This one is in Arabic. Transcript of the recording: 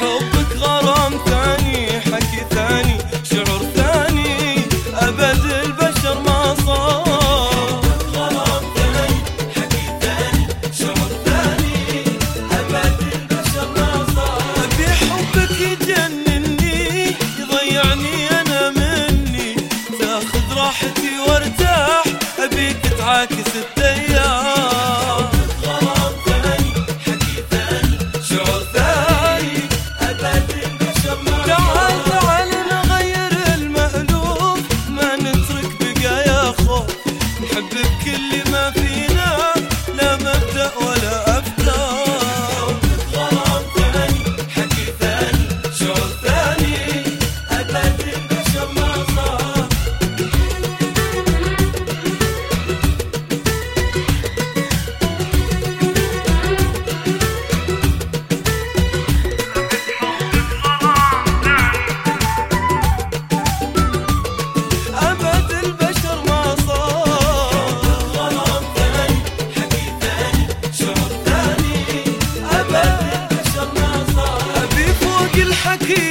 حبك غرام ثاني حكي ثاني شعور ثاني أبد البشر ما صار. غرام ثاني حكي ثاني شعور ثاني أبد البشر ما صار أبي حبك يجنني يضيعني أنا مني. تاخذ راحتي وارتاح أبيك تعاكس الدين حكي